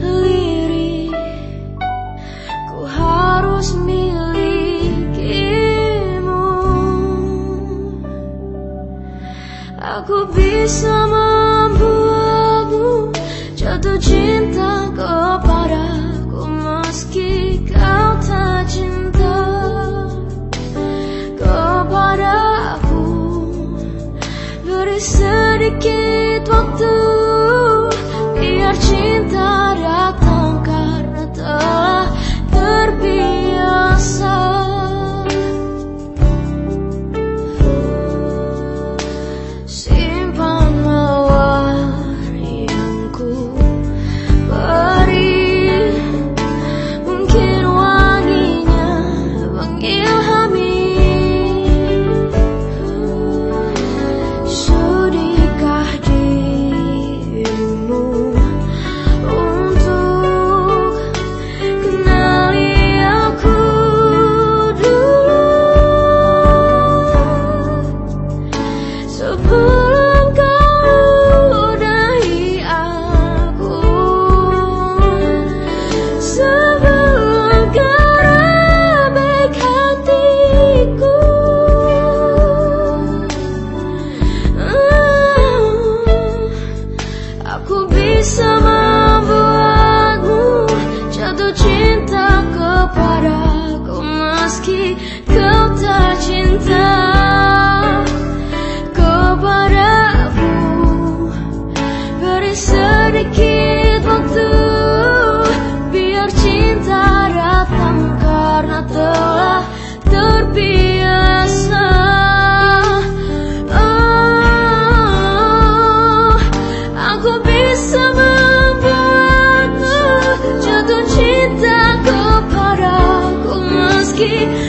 lirik Ku harus milikimu. Aku bisa tercinta kepadaku Meski kau tak cinta 你。